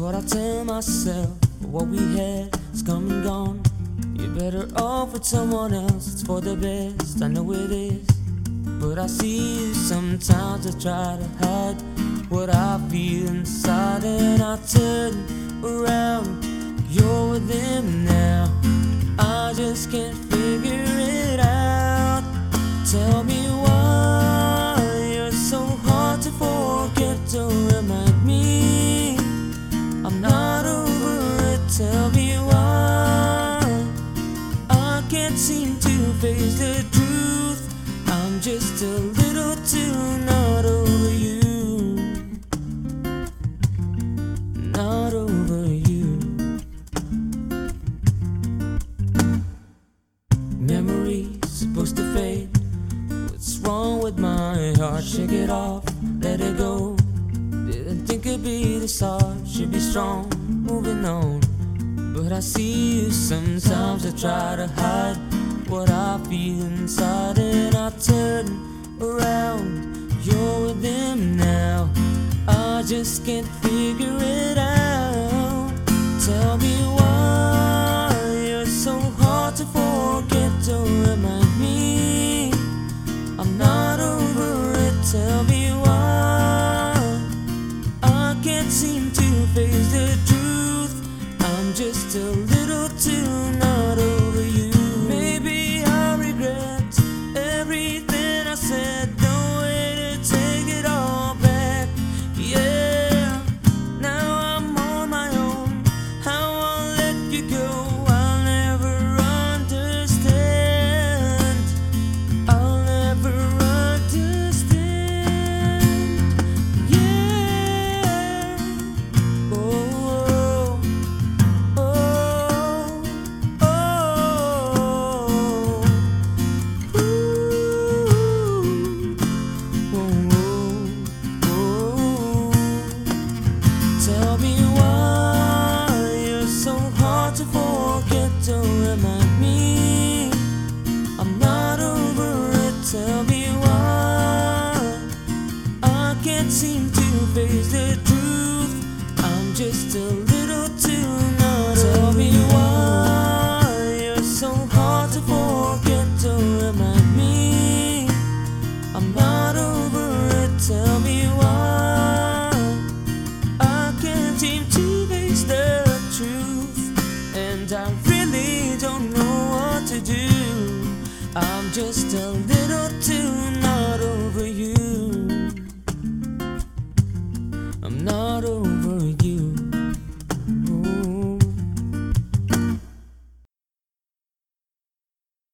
what I tell myself. But what we had is come and gone. You're better off with someone else. It's for the best. I know it is. But I see you sometimes. I try to hide what I feel inside, and I turn around. You're with them now. Just a little too not over you. Not over you. Memories supposed to fade. What's wrong with my heart? Shake it off, let it go. Didn't think it'd be this hard. Should be strong, moving on. But I see you sometimes. I try to hide what I feel inside, and I turn around. You're with them now. I just can't just a little too not. Tell me why you're so hard to forget. Don't remind me I'm not over it. Tell me why I can't seem to face the truth, and I really don't know what to do. I'm just a little too